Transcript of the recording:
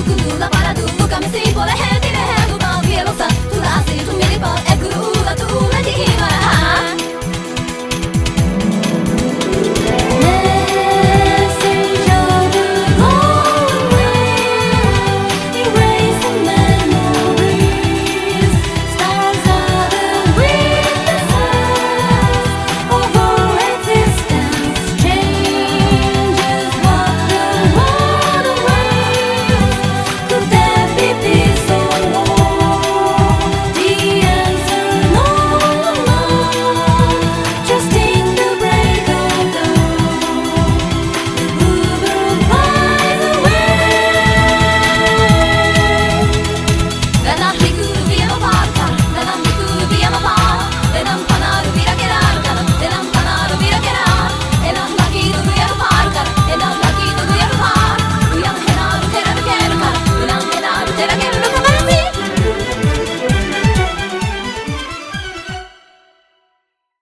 you could do the